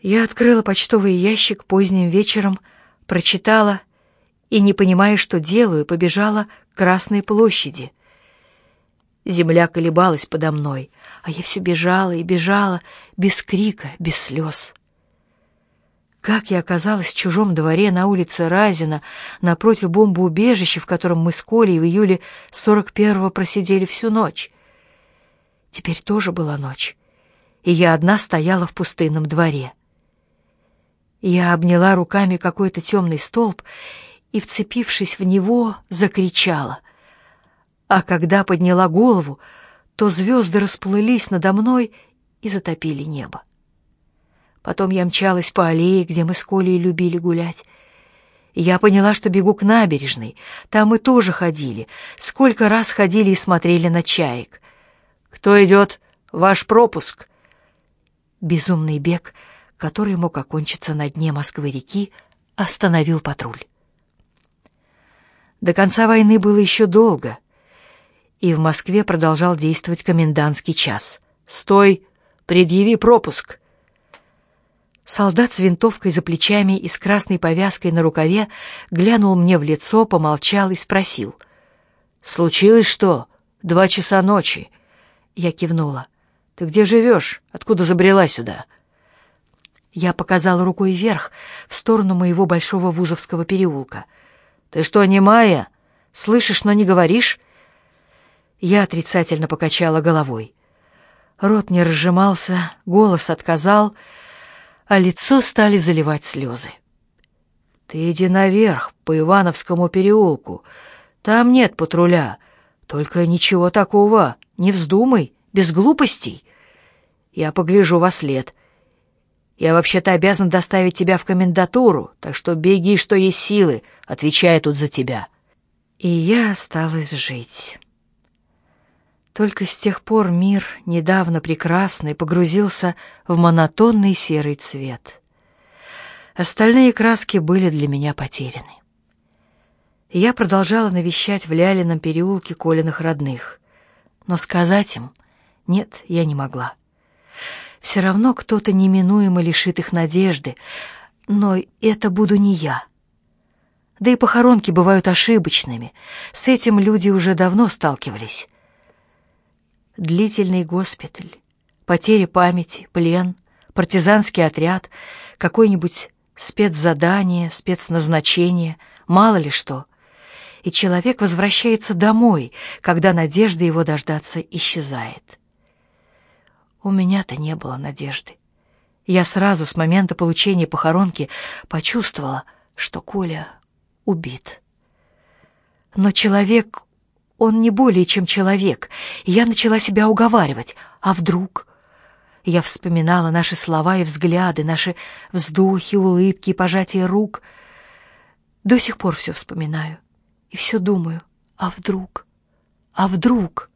Я открыла почтовый ящик поздним вечером, прочитала и, не понимая, что делаю, побежала к Красной площади. Земля колебалась подо мной, а я все бежала и бежала, без крика, без слез. Как я оказалась в чужом дворе на улице Разина, напротив бомбоубежища, в котором мы с Колей в июле 41-го просидели всю ночь. Теперь тоже была ночь, и я одна стояла в пустынном дворе. Я обняла руками какой-то темный столб и, вцепившись в него, закричала. А когда подняла голову, то звезды расплылись надо мной и затопили небо. Потом я мчалась по аллее, где мы с Колей любили гулять. Я поняла, что бегу к набережной. Там мы тоже ходили. Сколько раз ходили и смотрели на чаек. «Кто идет? Ваш пропуск!» Безумный бег — который мог окончиться на дне Москвы-реки, остановил патруль. До конца войны было еще долго, и в Москве продолжал действовать комендантский час. «Стой! Предъяви пропуск!» Солдат с винтовкой за плечами и с красной повязкой на рукаве глянул мне в лицо, помолчал и спросил. «Случилось что? Два часа ночи». Я кивнула. «Ты где живешь? Откуда забрела сюда?» Я показала рукой вверх, в сторону моего большого Вузовского переулка. «Ты что, не Майя? Слышишь, но не говоришь?» Я отрицательно покачала головой. Рот не разжимался, голос отказал, а лицо стали заливать слезы. «Ты иди наверх, по Ивановскому переулку. Там нет патруля. Только ничего такого. Не вздумай, без глупостей. Я погляжу во след. Я вообще-то обязан доставить тебя в комендатуру, так что беги, что есть силы, отвечая тут за тебя». И я осталась жить. Только с тех пор мир, недавно прекрасный, погрузился в монотонный серый цвет. Остальные краски были для меня потеряны. Я продолжала навещать в Лялином переулке Колиных родных, но сказать им «нет» я не могла. Все равно кто-то неминуемо лишит их надежды, но это буду не я. Да и похоронки бывают ошибочными. С этим люди уже давно сталкивались. Длительный госпиталь, потеря памяти, плен, партизанский отряд, какое-нибудь спецзадание, спецназначение, мало ли что. И человек возвращается домой, когда надежда его дождаться исчезает. У меня-то не было надежды. Я сразу с момента получения похоронки почувствовала, что Коля убит. Но человек, он не более чем человек, и я начала себя уговаривать. А вдруг? Я вспоминала наши слова и взгляды, наши вздохи, улыбки и пожатия рук. До сих пор все вспоминаю и все думаю. А вдруг? А вдруг?